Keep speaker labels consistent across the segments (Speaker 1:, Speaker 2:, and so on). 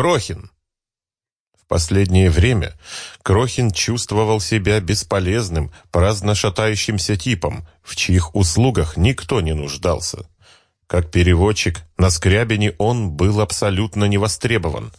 Speaker 1: Крохин!» В последнее время Крохин чувствовал себя бесполезным, праздно шатающимся типом, в чьих услугах никто не нуждался. Как переводчик, на Скрябине он был абсолютно невостребован.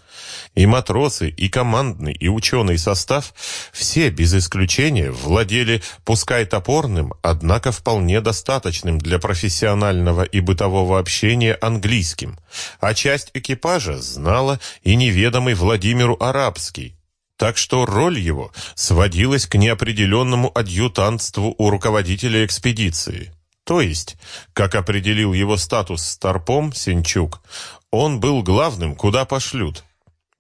Speaker 1: И матросы, и командный, и ученый состав все, без исключения, владели, пускай топорным, однако вполне достаточным для профессионального и бытового общения английским, а часть экипажа знала и неведомый Владимиру арабский, так что роль его сводилась к неопределенному адъютантству у руководителя экспедиции. То есть, как определил его статус старпом Сенчук, он был главным, куда пошлют.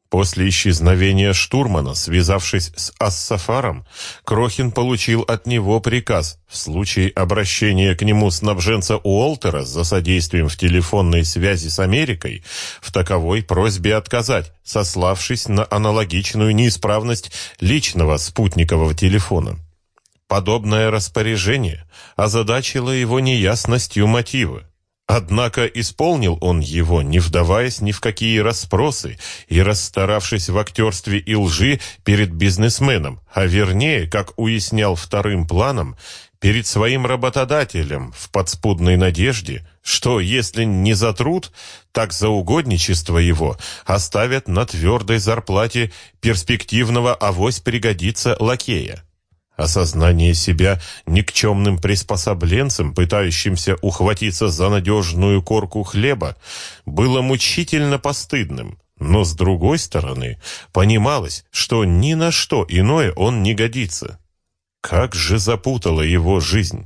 Speaker 1: После исчезновения штурмана, связавшись с Ассафаром, Крохин получил от него приказ в случае обращения к нему снабженца Уолтера за содействием в телефонной связи с Америкой в таковой просьбе отказать, сославшись на аналогичную неисправность личного спутникового телефона. Подобное распоряжение озадачило его неясностью мотива. Однако исполнил он его, не вдаваясь ни в какие расспросы и расстаравшись в актерстве и лжи перед бизнесменом, а вернее, как уяснял вторым планом, перед своим работодателем в подспудной надежде, что если не за труд, так за угодничество его оставят на твердой зарплате перспективного авось пригодится лакея. Осознание себя никчемным приспособленцем, пытающимся ухватиться за надежную корку хлеба, было мучительно постыдным. Но, с другой стороны, понималось, что ни на что иное он не годится. Как же запутала его жизнь!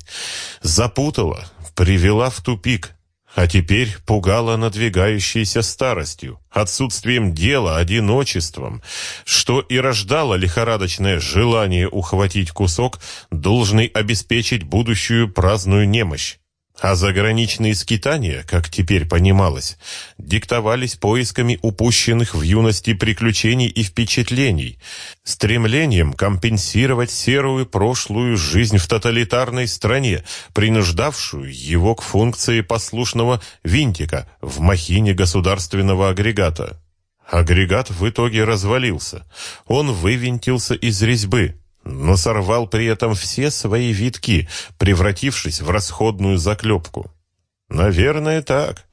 Speaker 1: Запутала, привела в тупик, а теперь пугала надвигающейся старостью, отсутствием дела, одиночеством, что и рождало лихорадочное желание ухватить кусок, должный обеспечить будущую праздную немощь. А заграничные скитания, как теперь понималось, диктовались поисками упущенных в юности приключений и впечатлений, стремлением компенсировать серую прошлую жизнь в тоталитарной стране, принуждавшую его к функции послушного винтика в махине государственного агрегата. Агрегат в итоге развалился. Он вывинтился из резьбы, но сорвал при этом все свои витки, превратившись в расходную заклепку. Наверное, так.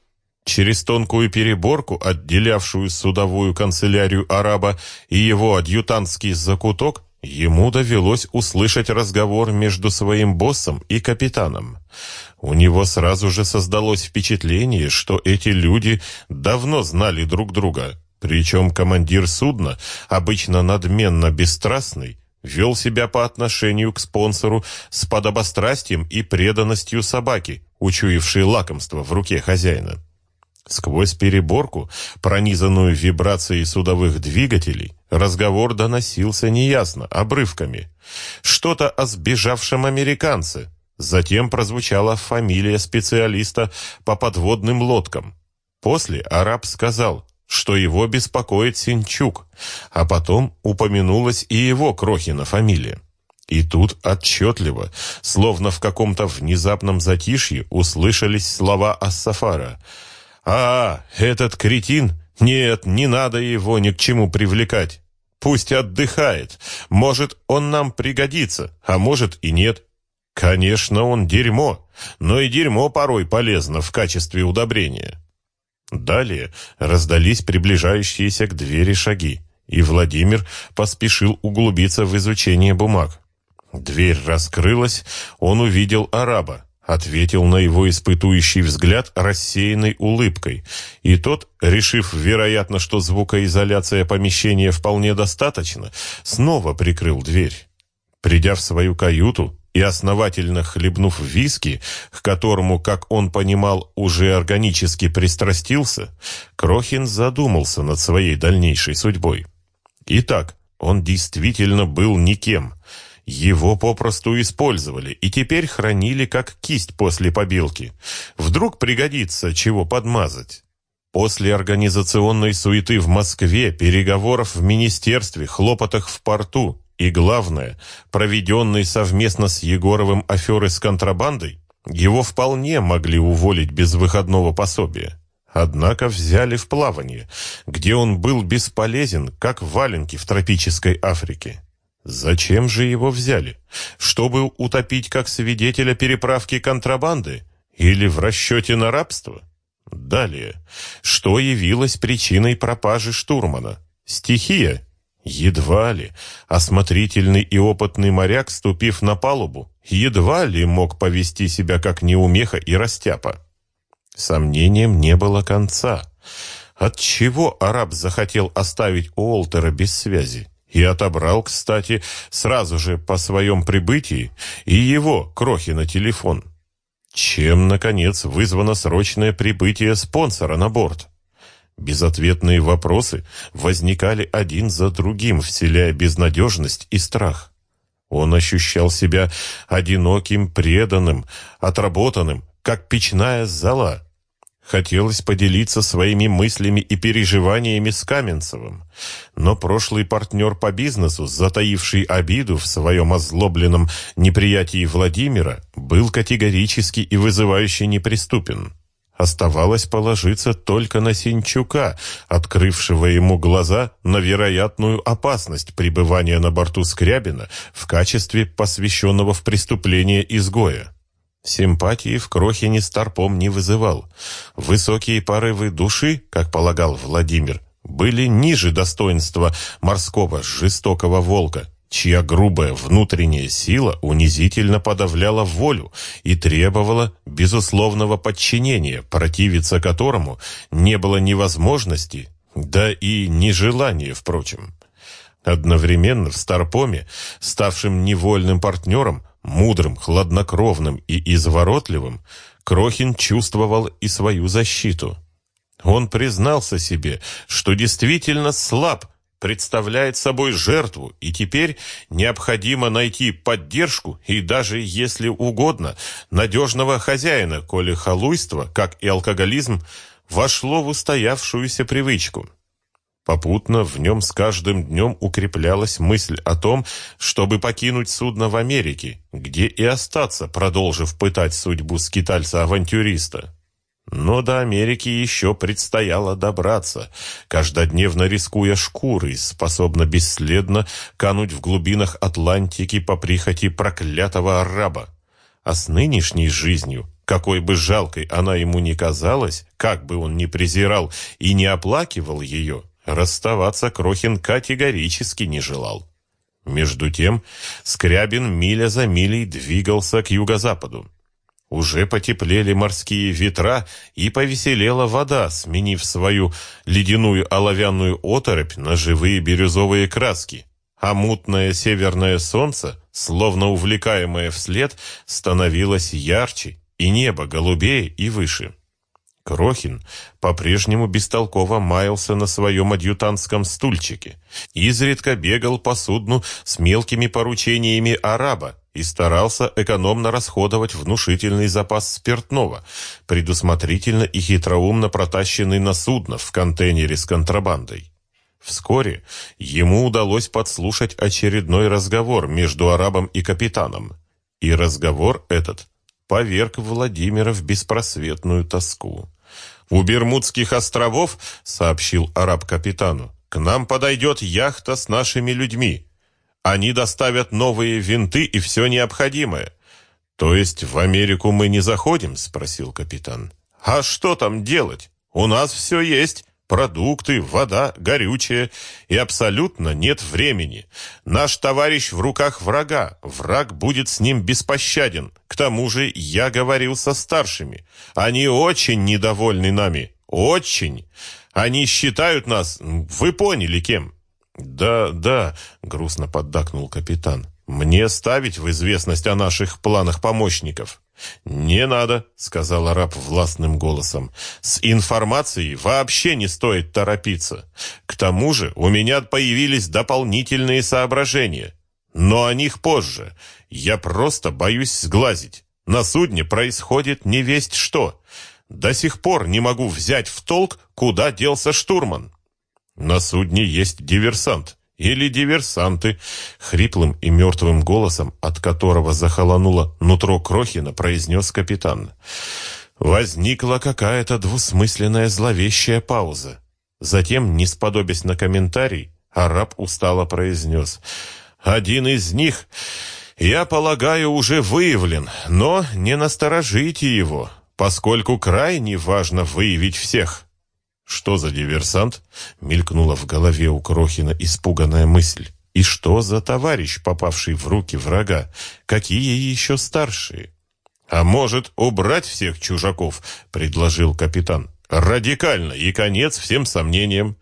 Speaker 1: Через тонкую переборку, отделявшую судовую канцелярию араба и его адъютантский закуток, ему довелось услышать разговор между своим боссом и капитаном. У него сразу же создалось впечатление, что эти люди давно знали друг друга, причем командир судна, обычно надменно бесстрастный, вел себя по отношению к спонсору с подобострастием и преданностью собаки, учуявшей лакомство в руке хозяина. Сквозь переборку, пронизанную вибрацией судовых двигателей, разговор доносился неясно, обрывками. Что-то о сбежавшем американце. Затем прозвучала фамилия специалиста по подводным лодкам. После араб сказал что его беспокоит Синчук, а потом упомянулась и его Крохина фамилия. И тут отчетливо, словно в каком-то внезапном затишье, услышались слова Ассафара. «А, этот кретин? Нет, не надо его ни к чему привлекать. Пусть отдыхает. Может, он нам пригодится, а может и нет. Конечно, он дерьмо, но и дерьмо порой полезно в качестве удобрения». Далее раздались приближающиеся к двери шаги, и Владимир поспешил углубиться в изучение бумаг. Дверь раскрылась, он увидел араба, ответил на его испытующий взгляд рассеянной улыбкой, и тот, решив, вероятно, что звукоизоляция помещения вполне достаточно, снова прикрыл дверь. Придя в свою каюту, и основательно хлебнув виски, к которому, как он понимал, уже органически пристрастился, Крохин задумался над своей дальнейшей судьбой. Итак, он действительно был никем. Его попросту использовали и теперь хранили как кисть после побелки. Вдруг пригодится чего подмазать. После организационной суеты в Москве, переговоров в министерстве, хлопотах в порту, и главное, проведенной совместно с Егоровым аферы с контрабандой, его вполне могли уволить без выходного пособия. Однако взяли в плавание, где он был бесполезен, как валенки в тропической Африке. Зачем же его взяли? Чтобы утопить как свидетеля переправки контрабанды? Или в расчете на рабство? Далее. Что явилось причиной пропажи штурмана? Стихия? Едва ли. Осмотрительный и опытный моряк, ступив на палубу, едва ли мог повести себя как неумеха и растяпа. Сомнением не было конца. Отчего араб захотел оставить Уолтера без связи? И отобрал, кстати, сразу же по своем прибытии и его, крохи на телефон. Чем, наконец, вызвано срочное прибытие спонсора на борт? Безответные вопросы возникали один за другим, вселяя безнадежность и страх. Он ощущал себя одиноким, преданным, отработанным, как печная зола. Хотелось поделиться своими мыслями и переживаниями с Каменцевым, но прошлый партнер по бизнесу, затаивший обиду в своем озлобленном неприятии Владимира, был категорически и вызывающе неприступен. Оставалось положиться только на Синчука, открывшего ему глаза на вероятную опасность пребывания на борту Скрябина в качестве посвященного в преступление изгоя. Симпатии в Крохине Старпом не вызывал. Высокие порывы души, как полагал Владимир, были ниже достоинства морского жестокого волка, чья грубая внутренняя сила унизительно подавляла волю и требовала безусловного подчинения, противиться которому не было ни возможности, да и ни желания, впрочем. Одновременно в Старпоме, ставшим невольным партнером, Мудрым, хладнокровным и изворотливым, Крохин чувствовал и свою защиту. Он признался себе, что действительно слаб, представляет собой жертву, и теперь необходимо найти поддержку и даже, если угодно, надежного хозяина, коли халуйство, как и алкоголизм, вошло в устоявшуюся привычку. Попутно в нем с каждым днем укреплялась мысль о том, чтобы покинуть судно в Америке, где и остаться, продолжив пытать судьбу скитальца-авантюриста. Но до Америки еще предстояло добраться, каждодневно рискуя шкурой, способно бесследно кануть в глубинах Атлантики по прихоти проклятого араба. А с нынешней жизнью, какой бы жалкой она ему ни казалась, как бы он ни презирал и не оплакивал ее, Расставаться Крохин категорически не желал. Между тем, Скрябин миля за милей двигался к юго-западу. Уже потеплели морские ветра и повеселела вода, сменив свою ледяную оловянную оторопь на живые бирюзовые краски. А мутное северное солнце, словно увлекаемое вслед, становилось ярче, и небо голубее и выше. Крохин по-прежнему бестолково маялся на своем адъютантском стульчике, изредка бегал по судну с мелкими поручениями араба и старался экономно расходовать внушительный запас спиртного, предусмотрительно и хитроумно протащенный на судно в контейнере с контрабандой. Вскоре ему удалось подслушать очередной разговор между арабом и капитаном. И разговор этот поверг Владимира в беспросветную тоску. «У Бермудских островов, — сообщил араб капитану, — к нам подойдет яхта с нашими людьми. Они доставят новые винты и все необходимое. То есть в Америку мы не заходим? — спросил капитан. А что там делать? У нас все есть продукты, вода, горючее, и абсолютно нет времени. Наш товарищ в руках врага, враг будет с ним беспощаден. К тому же я говорил со старшими. Они очень недовольны нами, очень. Они считают нас, вы поняли, кем. Да, да, грустно поддакнул капитан. Мне ставить в известность о наших планах помощников. «Не надо», — сказал араб властным голосом. «С информацией вообще не стоит торопиться. К тому же у меня появились дополнительные соображения. Но о них позже. Я просто боюсь сглазить. На судне происходит не весть что. До сих пор не могу взять в толк, куда делся штурман. На судне есть диверсант или диверсанты, хриплым и мертвым голосом, от которого захолонуло нутро Крохина, произнес капитан. Возникла какая-то двусмысленная зловещая пауза. Затем, не сподобясь на комментарий, араб устало произнес. «Один из них, я полагаю, уже выявлен, но не насторожите его, поскольку крайне важно выявить всех». «Что за диверсант?» — мелькнула в голове у Крохина испуганная мысль. «И что за товарищ, попавший в руки врага? Какие еще старшие?» «А может, убрать всех чужаков?» — предложил капитан. Радикально и конец всем сомнениям.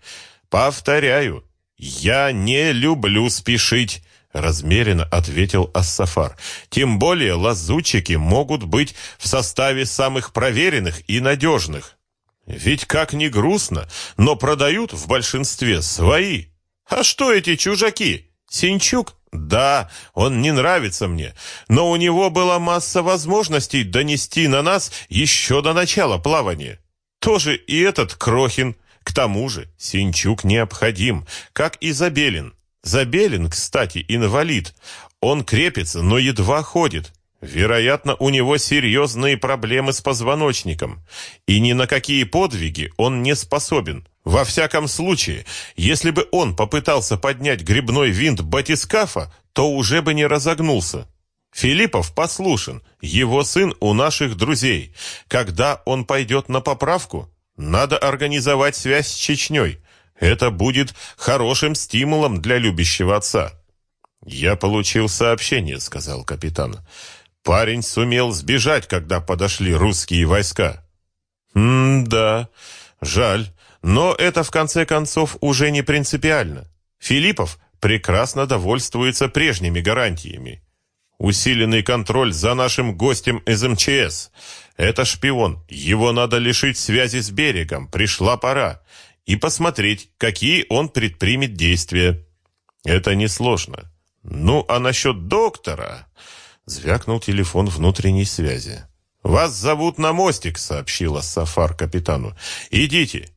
Speaker 1: Повторяю, я не люблю спешить, размеренно ответил Ассафар. Тем более лазутчики могут быть в составе самых проверенных и надежных. Ведь как ни грустно, но продают в большинстве свои. А что эти чужаки? Синчук? Да, он не нравится мне, но у него была масса возможностей донести на нас еще до начала плавания. Тоже и этот Крохин. К тому же Синчук необходим, как и Забелин. Забелин, кстати, инвалид. Он крепится, но едва ходит. Вероятно, у него серьезные проблемы с позвоночником. И ни на какие подвиги он не способен. Во всяком случае, если бы он попытался поднять грибной винт батискафа, то уже бы не разогнулся. Филиппов послушен, его сын у наших друзей. Когда он пойдет на поправку, надо организовать связь с Чечней. Это будет хорошим стимулом для любящего отца. «Я получил сообщение», — сказал капитан. «Парень сумел сбежать, когда подошли русские войска». «М-да, жаль, но это в конце концов уже не принципиально. Филиппов прекрасно довольствуется прежними гарантиями. Усиленный контроль за нашим гостем из МЧС. Это шпион. Его надо лишить связи с берегом. Пришла пора. И посмотреть, какие он предпримет действия. Это несложно. Ну, а насчет доктора... Звякнул телефон внутренней связи. «Вас зовут на мостик», — сообщила Сафар капитану. «Идите».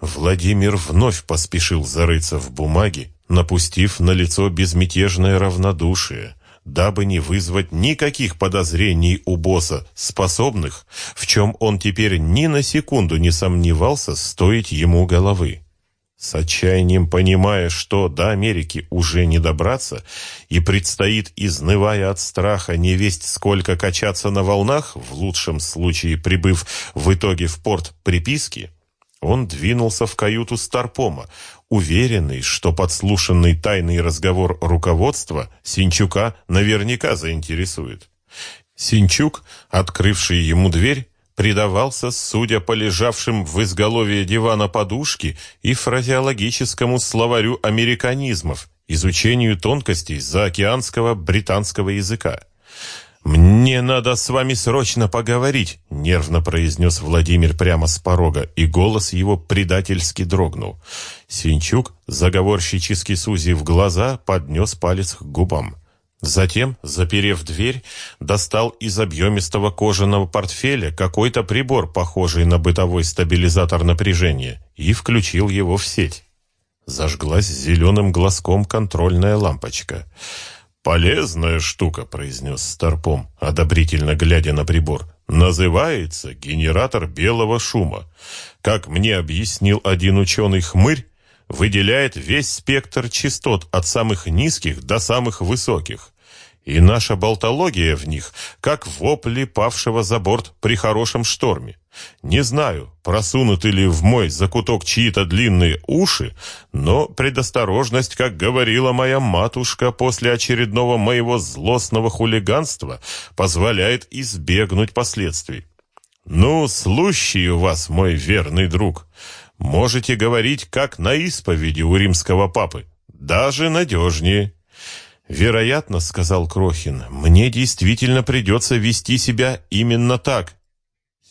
Speaker 1: Владимир вновь поспешил зарыться в бумаге, напустив на лицо безмятежное равнодушие дабы не вызвать никаких подозрений у босса, способных, в чем он теперь ни на секунду не сомневался, стоить ему головы. С отчаянием понимая, что до Америки уже не добраться, и предстоит, изнывая от страха, невесть сколько качаться на волнах, в лучшем случае прибыв в итоге в порт приписки, он двинулся в каюту Старпома, уверенный, что подслушанный тайный разговор руководства Синчука наверняка заинтересует. Синчук, открывший ему дверь, предавался, судя по лежавшим в изголовье дивана подушки и фразеологическому словарю американизмов, изучению тонкостей заокеанского британского языка. «Мне надо с вами срочно поговорить», — нервно произнес Владимир прямо с порога, и голос его предательски дрогнул. Свинчук, заговорщически сузив глаза, поднес палец к губам. Затем, заперев дверь, достал из объемистого кожаного портфеля какой-то прибор, похожий на бытовой стабилизатор напряжения, и включил его в сеть. Зажглась зеленым глазком контрольная лампочка. «Полезная штука», — произнес Старпом, одобрительно глядя на прибор. «Называется генератор белого шума. Как мне объяснил один ученый-хмырь, выделяет весь спектр частот от самых низких до самых высоких и наша болтология в них, как вопли павшего за борт при хорошем шторме. Не знаю, просунуты ли в мой закуток чьи-то длинные уши, но предосторожность, как говорила моя матушка после очередного моего злостного хулиганства, позволяет избегнуть последствий. Ну, слущий у вас, мой верный друг. Можете говорить, как на исповеди у римского папы. Даже надежнее. «Вероятно, — сказал Крохин, — мне действительно придется вести себя именно так».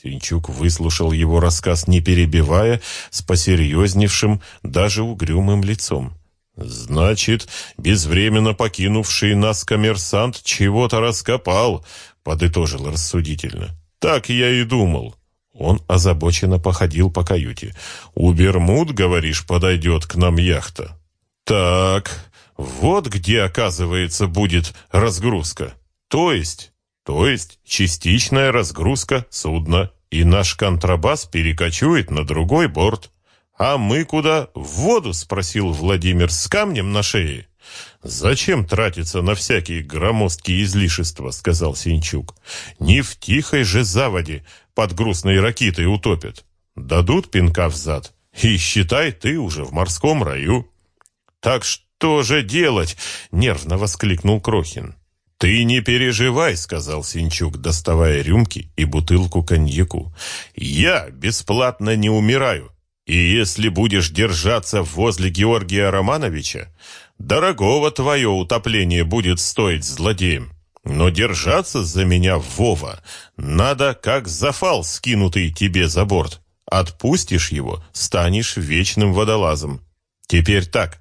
Speaker 1: Синчук выслушал его рассказ, не перебивая, с посерьезневшим, даже угрюмым лицом. «Значит, безвременно покинувший нас коммерсант чего-то раскопал», — подытожил рассудительно. «Так я и думал». Он озабоченно походил по каюте. «У Бермуд, говоришь, подойдет к нам яхта?» «Так, вот где, оказывается, будет разгрузка. То есть, то есть частичная разгрузка судна. и наш контрабас перекочует на другой борт. А мы куда? В воду, спросил Владимир с камнем на шее. «Зачем тратиться на всякие громоздкие излишества?» — сказал Синчук. «Не в тихой же заводе под грустной ракетой утопят. Дадут пинка в зад, и считай, ты уже в морском раю». «Так что же делать?» — нервно воскликнул Крохин. «Ты не переживай», — сказал Синчук, доставая рюмки и бутылку коньяку. «Я бесплатно не умираю. И если будешь держаться возле Георгия Романовича, Дорогого твое утопление будет стоить злодеем. Но держаться за меня, Вова, надо как зафал, скинутый тебе за борт. Отпустишь его, станешь вечным водолазом. Теперь так.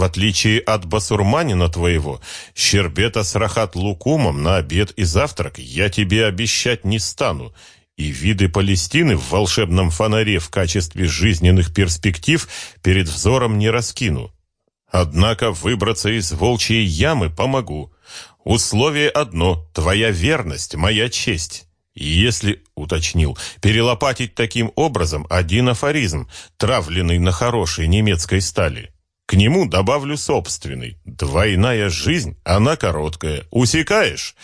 Speaker 1: В отличие от басурманина твоего, щербета с рахат-лукумом на обед и завтрак я тебе обещать не стану, и виды Палестины в волшебном фонаре в качестве жизненных перспектив перед взором не раскину. Однако выбраться из волчьей ямы помогу. Условие одно — твоя верность, моя честь. И если, уточнил, перелопатить таким образом один афоризм, травленный на хорошей немецкой стали. К нему добавлю собственный. Двойная жизнь, она короткая. Усекаешь?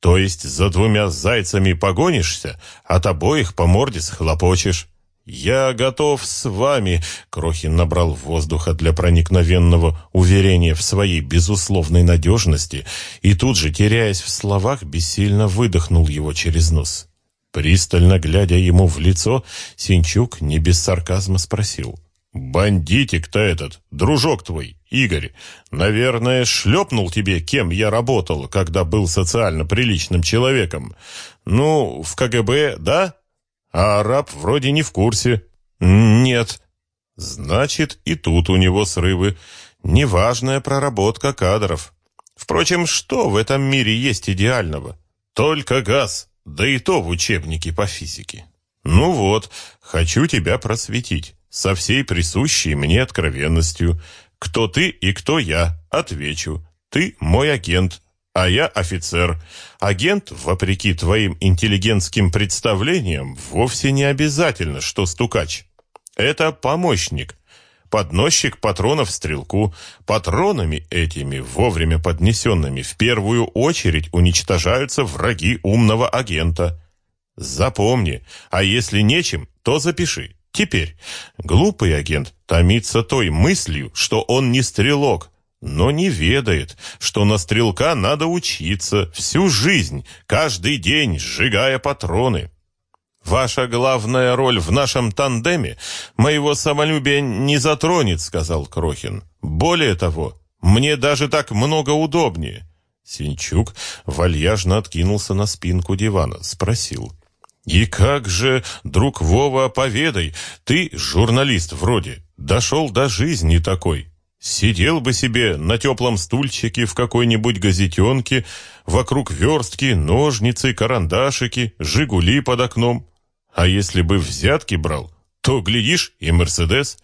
Speaker 1: То есть за двумя зайцами погонишься, от обоих по морде схлопочешь. «Я готов с вами», — Крохин набрал воздуха для проникновенного уверения в своей безусловной надежности и тут же, теряясь в словах, бессильно выдохнул его через нос. Пристально глядя ему в лицо, Синчук не без сарказма спросил. «Бандитик-то этот, дружок твой, Игорь, наверное, шлепнул тебе, кем я работал, когда был социально приличным человеком. Ну, в КГБ, да?» А араб вроде не в курсе. Нет. Значит, и тут у него срывы. Неважная проработка кадров. Впрочем, что в этом мире есть идеального? Только газ, да и то в учебнике по физике. Ну вот, хочу тебя просветить, со всей присущей мне откровенностью. Кто ты и кто я, отвечу. Ты мой агент, а я офицер. Агент, вопреки твоим интеллигентским представлениям, вовсе не обязательно, что стукач. Это помощник, подносчик патронов стрелку. Патронами этими, вовремя поднесенными, в первую очередь уничтожаются враги умного агента. Запомни, а если нечем, то запиши. Теперь, глупый агент томится той мыслью, что он не стрелок, но не ведает, что на стрелка надо учиться всю жизнь, каждый день сжигая патроны. Ваша главная роль в нашем тандеме моего самолюбия не затронет, сказал Крохин. Более того, мне даже так много удобнее. Синчук вальяжно откинулся на спинку дивана, спросил: «И как же, друг Вова, поведай, ты журналист вроде, дошел до жизни такой, Сидел бы себе на теплом стульчике в какой-нибудь газетенке, вокруг верстки, ножницы, карандашики, жигули под окном. А если бы взятки брал, то, глядишь, и Мерседес.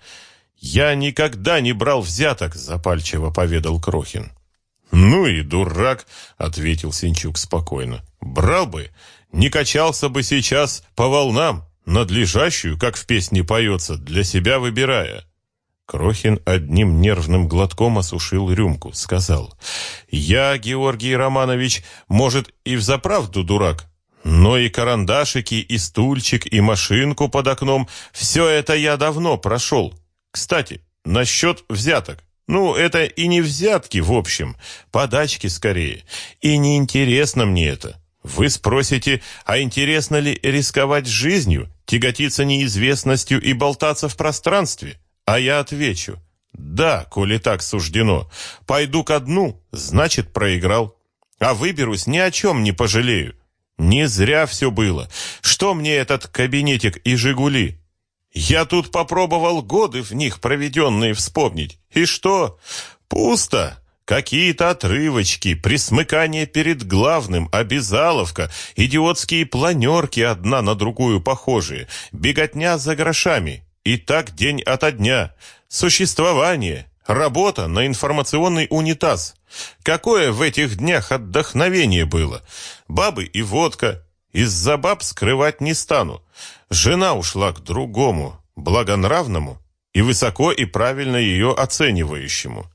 Speaker 1: Я никогда не брал взяток, запальчиво поведал Крохин. Ну и дурак, ответил Синчук спокойно. Брал бы, не качался бы сейчас по волнам, надлежащую, как в песне поется, для себя выбирая. Крохин одним нервным глотком осушил рюмку, сказал. «Я, Георгий Романович, может, и взаправду дурак, но и карандашики, и стульчик, и машинку под окном — все это я давно прошел. Кстати, насчет взяток. Ну, это и не взятки, в общем, подачки скорее. И не интересно мне это. Вы спросите, а интересно ли рисковать жизнью, тяготиться неизвестностью и болтаться в пространстве?» А я отвечу, да, коли так суждено. Пойду ко дну, значит, проиграл. А выберусь, ни о чем не пожалею. Не зря все было. Что мне этот кабинетик и «Жигули»? Я тут попробовал годы в них проведенные вспомнить. И что? Пусто. Какие-то отрывочки, присмыкание перед главным, обязаловка, идиотские планерки одна на другую похожие, беготня за грошами. И так день ото дня. Существование, работа на информационный унитаз. Какое в этих днях отдохновение было. Бабы и водка. Из-за баб скрывать не стану. Жена ушла к другому, благонравному и высоко и правильно ее оценивающему.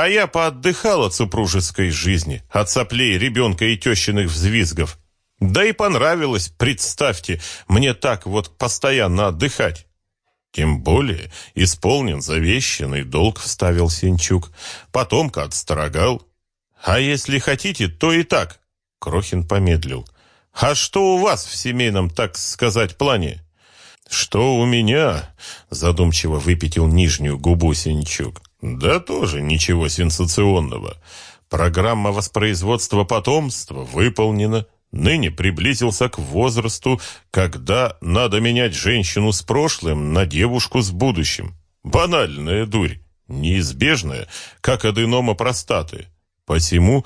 Speaker 1: А я поотдыхал от супружеской жизни, от соплей ребенка и тещиных взвизгов. Да и понравилось, представьте, мне так вот постоянно отдыхать. Тем более исполнен завещанный долг, вставил Сенчук. Потомка отстрогал. А если хотите, то и так. Крохин помедлил. А что у вас в семейном, так сказать, плане? Что у меня? Задумчиво выпятил нижнюю губу Сенчук. Да тоже ничего сенсационного. Программа воспроизводства потомства выполнена. Ныне приблизился к возрасту, когда надо менять женщину с прошлым на девушку с будущим. Банальная дурь, неизбежная, как аденома простаты. Посему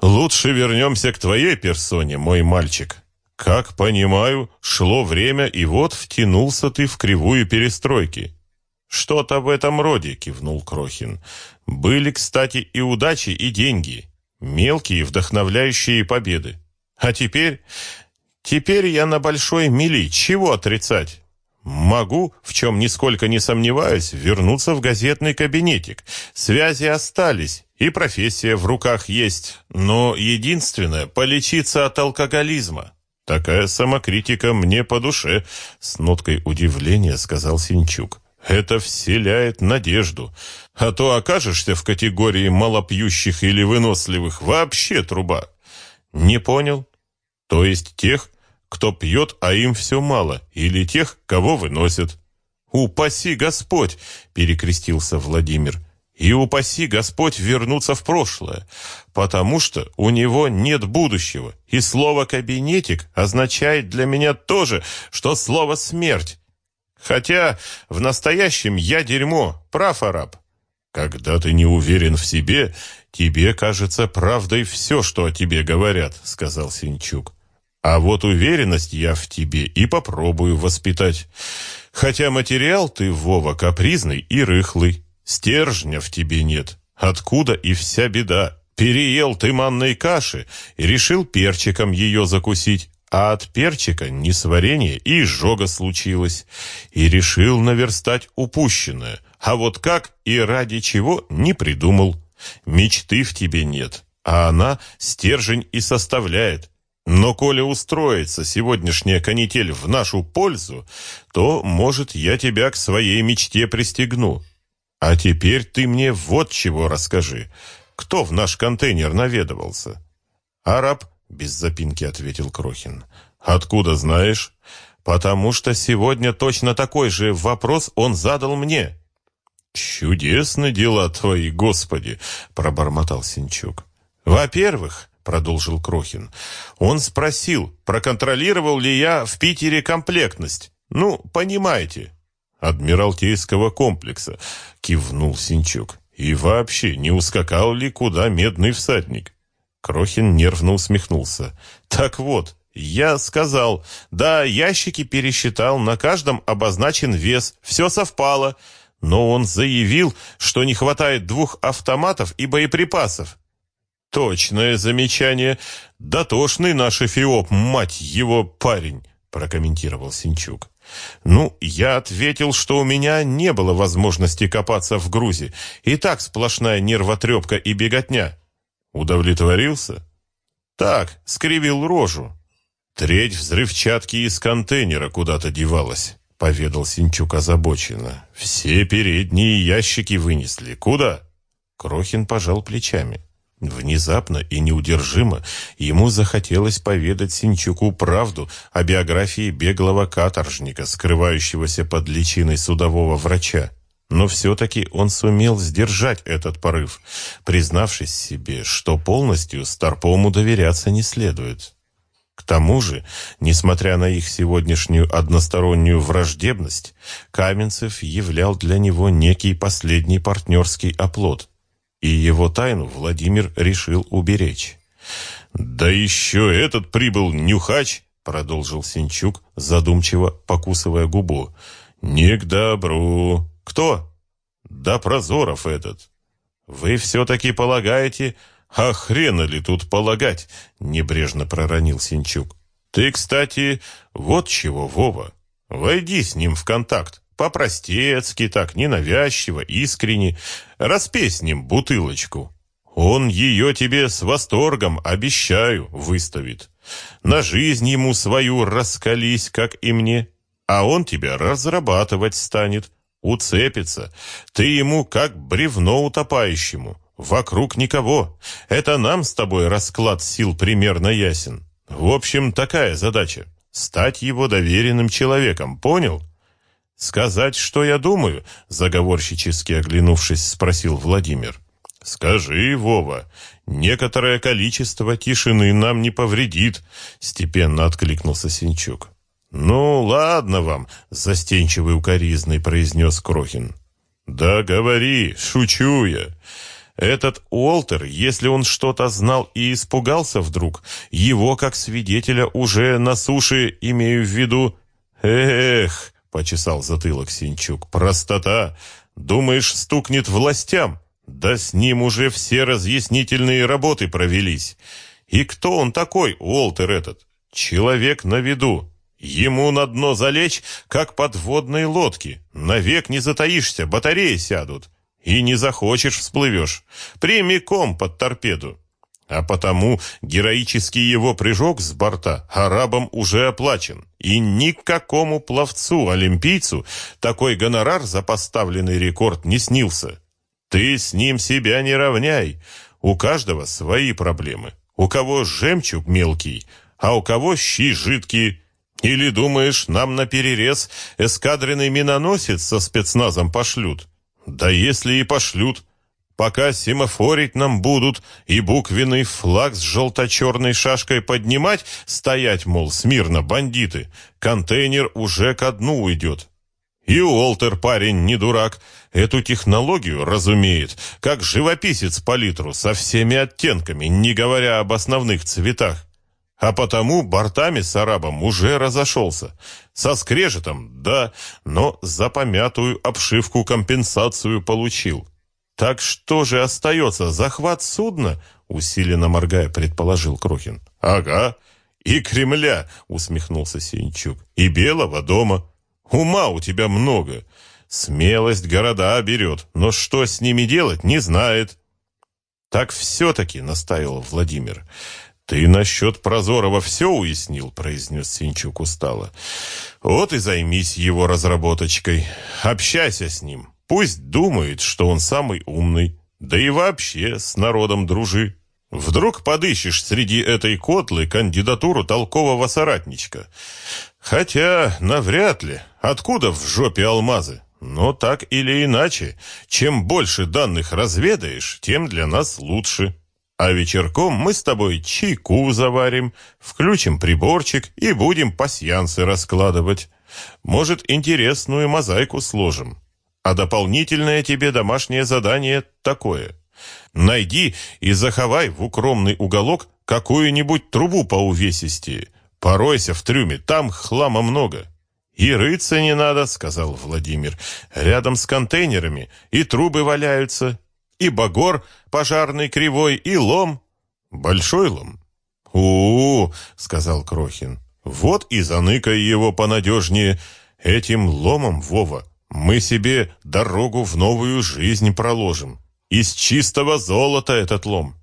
Speaker 1: лучше вернемся к твоей персоне, мой мальчик. Как понимаю, шло время, и вот втянулся ты в кривую перестройки. Что-то в этом роде, кивнул Крохин. Были, кстати, и удачи, и деньги. Мелкие вдохновляющие победы. А теперь... Теперь я на большой мели. Чего отрицать? Могу, в чем нисколько не сомневаюсь, вернуться в газетный кабинетик. Связи остались, и профессия в руках есть. Но единственное — полечиться от алкоголизма. Такая самокритика мне по душе, — с ноткой удивления сказал Синчук. Это вселяет надежду. А то окажешься в категории малопьющих или выносливых вообще труба. Не понял? То есть тех, кто пьет, а им все мало, или тех, кого выносят. «Упаси Господь!» — перекрестился Владимир. «И упаси Господь вернуться в прошлое, потому что у него нет будущего, и слово «кабинетик» означает для меня тоже, что слово «смерть». Хотя в настоящем я дерьмо, прав, араб. Когда ты не уверен в себе, тебе кажется правдой все, что о тебе говорят, сказал Синчук. А вот уверенность я в тебе и попробую воспитать. Хотя материал ты, Вова, капризный и рыхлый. Стержня в тебе нет. Откуда и вся беда. Переел ты манной каши и решил перчиком ее закусить. А от перчика несварение и изжога случилось. И решил наверстать упущенное. А вот как и ради чего не придумал. Мечты в тебе нет, а она стержень и составляет. Но коли устроится сегодняшняя канитель в нашу пользу, то, может, я тебя к своей мечте пристегну. А теперь ты мне вот чего расскажи. Кто в наш контейнер наведывался? Араб, без запинки ответил Крохин. Откуда знаешь? Потому что сегодня точно такой же вопрос он задал мне. Чудесны дела твои, Господи, пробормотал Синчук. Во-первых, — продолжил Крохин. «Он спросил, проконтролировал ли я в Питере комплектность. Ну, понимаете». «Адмиралтейского комплекса», — кивнул Синчук. «И вообще, не ускакал ли куда медный всадник?» Крохин нервно усмехнулся. «Так вот, я сказал, да, ящики пересчитал, на каждом обозначен вес, все совпало». Но он заявил, что не хватает двух автоматов и боеприпасов. «Точное замечание. Дотошный наш эфиоп, мать его, парень», — прокомментировал Синчук. «Ну, я ответил, что у меня не было возможности копаться в грузе. И так сплошная нервотрепка и беготня». «Удовлетворился?» «Так, скривил рожу». «Треть взрывчатки из контейнера куда-то девалась», — поведал Синчук озабоченно. «Все передние ящики вынесли. Куда?» Крохин пожал плечами. Внезапно и неудержимо ему захотелось поведать Синчуку правду о биографии беглого каторжника, скрывающегося под личиной судового врача. Но все-таки он сумел сдержать этот порыв, признавшись себе, что полностью Старпому доверяться не следует. К тому же, несмотря на их сегодняшнюю одностороннюю враждебность, Каменцев являл для него некий последний партнерский оплот и его тайну Владимир решил уберечь. «Да еще этот прибыл нюхач!» — продолжил Синчук, задумчиво покусывая губу. «Не к добру. Кто?» «Да Прозоров этот». «Вы все-таки полагаете...» «А хрена ли тут полагать?» — небрежно проронил Синчук. Ты, кстати, вот чего, Вова. Войди с ним в контакт. По-простецки так, ненавязчиво, искренне. Распей с ним бутылочку. Он ее тебе с восторгом, обещаю, выставит. На жизнь ему свою раскались, как и мне. А он тебя разрабатывать станет, уцепится. Ты ему как бревно утопающему. Вокруг никого. Это нам с тобой расклад сил примерно ясен. В общем, такая задача. Стать его доверенным человеком, понял? Сказать, что я думаю, заговорщически оглянувшись, спросил Владимир. Скажи, Вова, некоторое количество тишины нам не повредит, степенно откликнулся Синчук. Ну, ладно вам, застенчивый укоризный произнес Крохин. Да говори, шучу я. Этот Уолтер, если он что-то знал и испугался вдруг, его как свидетеля уже на суше, имею в виду... Эх, почесал затылок Синчук, простота. Думаешь, стукнет властям? Да с ним уже все разъяснительные работы провелись. И кто он такой, Уолтер этот? Человек на виду. Ему на дно залечь, как подводные лодки. Навек не затаишься, батареи сядут. И не захочешь всплывешь. Прямиком под торпеду. А потому героический его прыжок с борта арабам уже оплачен. И никакому пловцу-олимпийцу такой гонорар за поставленный рекорд не снился. Ты с ним себя не равняй. У каждого свои проблемы. У кого жемчуг мелкий, а у кого щи жидкие. Или думаешь, нам на перерез эскадренный миноносец со спецназом пошлют? Да если и пошлют, пока семафорить нам будут и буквенный флаг с желто-черной шашкой поднимать, стоять, мол, смирно, бандиты, контейнер уже ко дну уйдет. И Уолтер, парень, не дурак, эту технологию разумеет, как живописец палитру со всеми оттенками, не говоря об основных цветах. А потому бортами с арабом уже разошелся. Со скрежетом, да, но за помятую обшивку компенсацию получил. Так что же остается, захват судна? Усиленно моргая, предположил Крохин. Ага, и Кремля, усмехнулся Синчук, и Белого дома. Ума у тебя много. Смелость города берет, но что с ними делать, не знает. Так все-таки, настаивал Владимир, «Ты насчет Прозорова все уяснил?» – произнес Синчук устало. «Вот и займись его разработочкой. Общайся с ним. Пусть думает, что он самый умный. Да и вообще с народом дружи. Вдруг подыщешь среди этой котлы кандидатуру толкового соратничка. Хотя, навряд ли. Откуда в жопе алмазы? Но так или иначе, чем больше данных разведаешь, тем для нас лучше». А вечерком мы с тобой чайку заварим, включим приборчик и будем пасьянсы раскладывать. Может, интересную мозаику сложим. А дополнительное тебе домашнее задание такое. Найди и заховай в укромный уголок какую-нибудь трубу по увесистее. Поройся в трюме, там хлама много. «И рыться не надо», — сказал Владимир. «Рядом с контейнерами и трубы валяются, и багор пожарный кривой, и лом. Большой лом. у, -у, -у сказал Крохин. Вот и заныкай его понадежнее. Этим ломом, Вова, мы себе дорогу в новую жизнь проложим. Из чистого золота этот лом.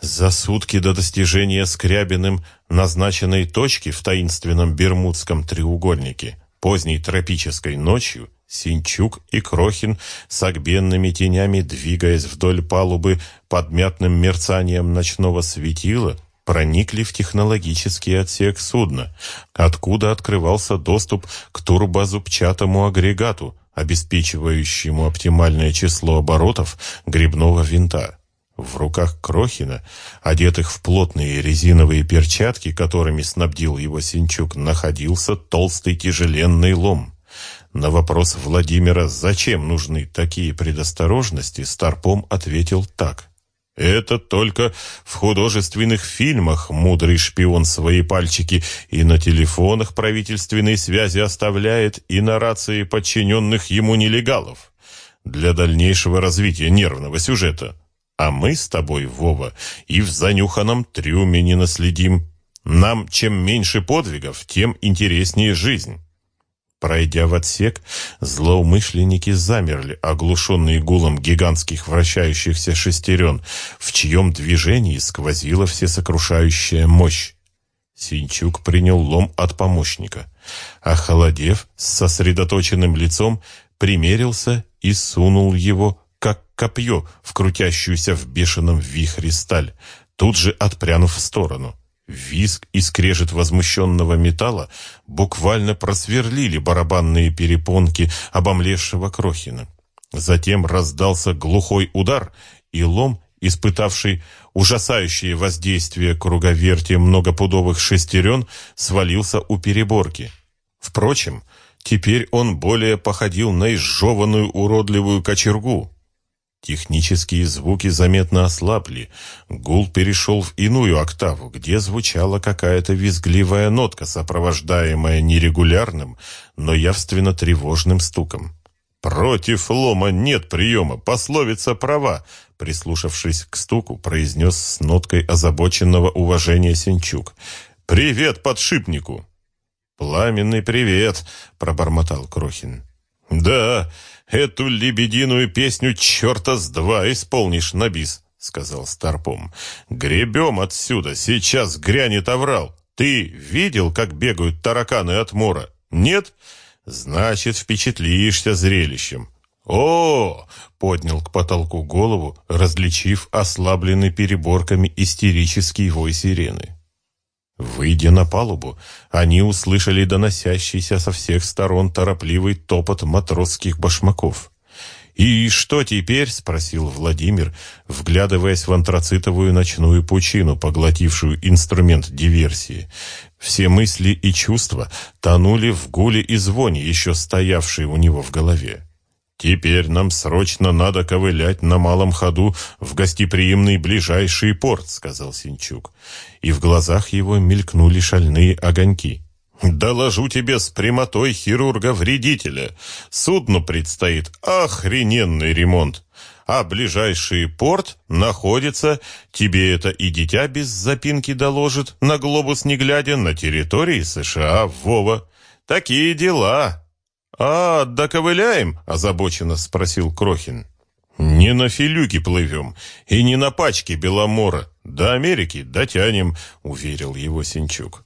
Speaker 1: За сутки до достижения Скрябиным назначенной точки в таинственном Бермудском треугольнике поздней тропической ночью Синчук и Крохин с огбенными тенями, двигаясь вдоль палубы под мятным мерцанием ночного светила, проникли в технологический отсек судна, откуда открывался доступ к турбозубчатому агрегату, обеспечивающему оптимальное число оборотов грибного винта. В руках Крохина, одетых в плотные резиновые перчатки, которыми снабдил его Синчук, находился толстый тяжеленный лом. На вопрос Владимира, зачем нужны такие предосторожности, Старпом ответил так. «Это только в художественных фильмах мудрый шпион свои пальчики и на телефонах правительственной связи оставляет, и на рации подчиненных ему нелегалов. Для дальнейшего развития нервного сюжета. А мы с тобой, Вова, и в занюханном трюме не наследим. Нам чем меньше подвигов, тем интереснее жизнь. Пройдя в отсек, злоумышленники замерли, оглушенные гулом гигантских вращающихся шестерен, в чьем движении сквозила всесокрушающая мощь. Синчук принял лом от помощника. Охолодев, с сосредоточенным лицом, примерился и сунул его, как копье, в крутящуюся в бешеном вихре сталь, тут же отпрянув в сторону. Виск и скрежет возмущенного металла буквально просверлили барабанные перепонки обомлевшего Крохина. Затем раздался глухой удар, и лом, испытавший ужасающее воздействие круговерти многопудовых шестерен, свалился у переборки. Впрочем, теперь он более походил на изжеванную уродливую кочергу. Технические звуки заметно ослабли. Гул перешел в иную октаву, где звучала какая-то визгливая нотка, сопровождаемая нерегулярным, но явственно тревожным стуком. «Против лома нет приема, пословица права», прислушавшись к стуку, произнес с ноткой озабоченного уважения Сенчук. «Привет подшипнику!» «Пламенный привет!» — пробормотал Крохин. «Да, эту лебединую песню черта с два исполнишь на бис», — сказал Старпом. «Гребем отсюда, сейчас грянет оврал. Ты видел, как бегают тараканы от мора? Нет? Значит, впечатлишься зрелищем». «О!» — поднял к потолку голову, различив ослабленный переборками истерический вой сирены. Выйдя на палубу, они услышали доносящийся со всех сторон торопливый топот матросских башмаков. «И что теперь?» — спросил Владимир, вглядываясь в антрацитовую ночную пучину, поглотившую инструмент диверсии. Все мысли и чувства тонули в гуле и звоне, еще стоявшей у него в голове. Теперь нам срочно надо ковылять на малом ходу в гостеприимный ближайший порт, сказал Синчук. И в глазах его мелькнули шальные огоньки. Доложу тебе с прямотой хирурга-вредителя. Судну предстоит охрененный ремонт. А ближайший порт находится, тебе это и дитя без запинки доложит, на глобус не глядя, на территории США, Вова. Такие дела. «А, доковыляем?» – озабоченно спросил Крохин. «Не на филюке плывем и не на пачке Беломора. До Америки дотянем», – уверил его Синчук.